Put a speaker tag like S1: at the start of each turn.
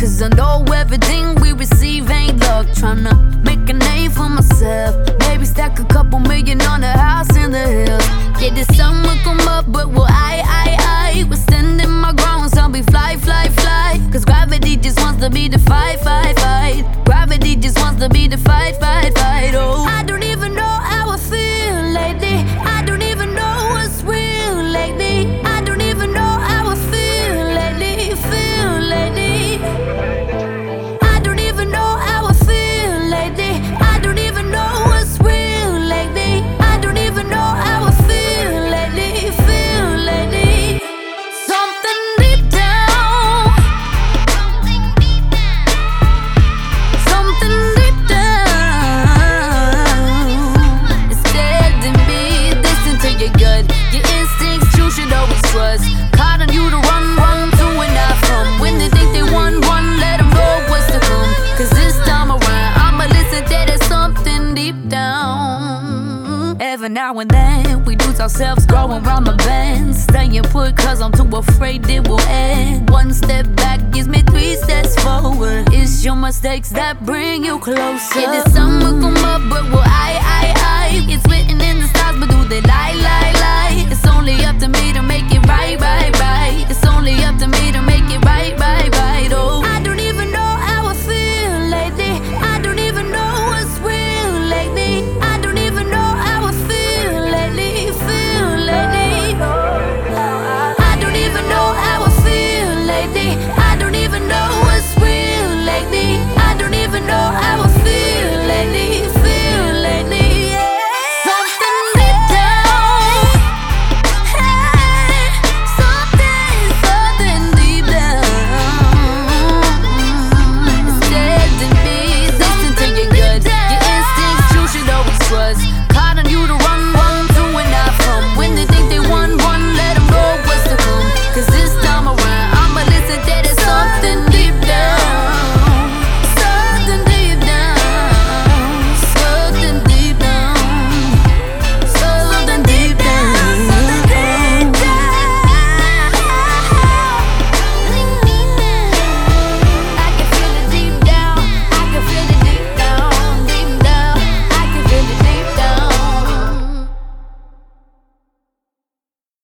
S1: Cause I know everything we receive ain't luck. Tryna make a name for myself. Maybe stack a couple million on a house in the hills. Yeah, the sun will come up, but will I, I, I? We're standing my ground, so I'll be fly, fly, fly. Cause gravity just wants to be the fight, fight, fight. To be the fight, fight, fight. Instincts you should always trust. Caught on you to run, run to and not from. When they think they won, one, let them know what's to come. Cause this time around, I'ma listen to there's something deep down. Every now and then, we lose ourselves growing around the bend. Staying put cause I'm too afraid it will end. One step back gives me three steps forward. It's your mistakes that bring you closer. Yeah, the sun will come up, but will I, I, I? It's you to run.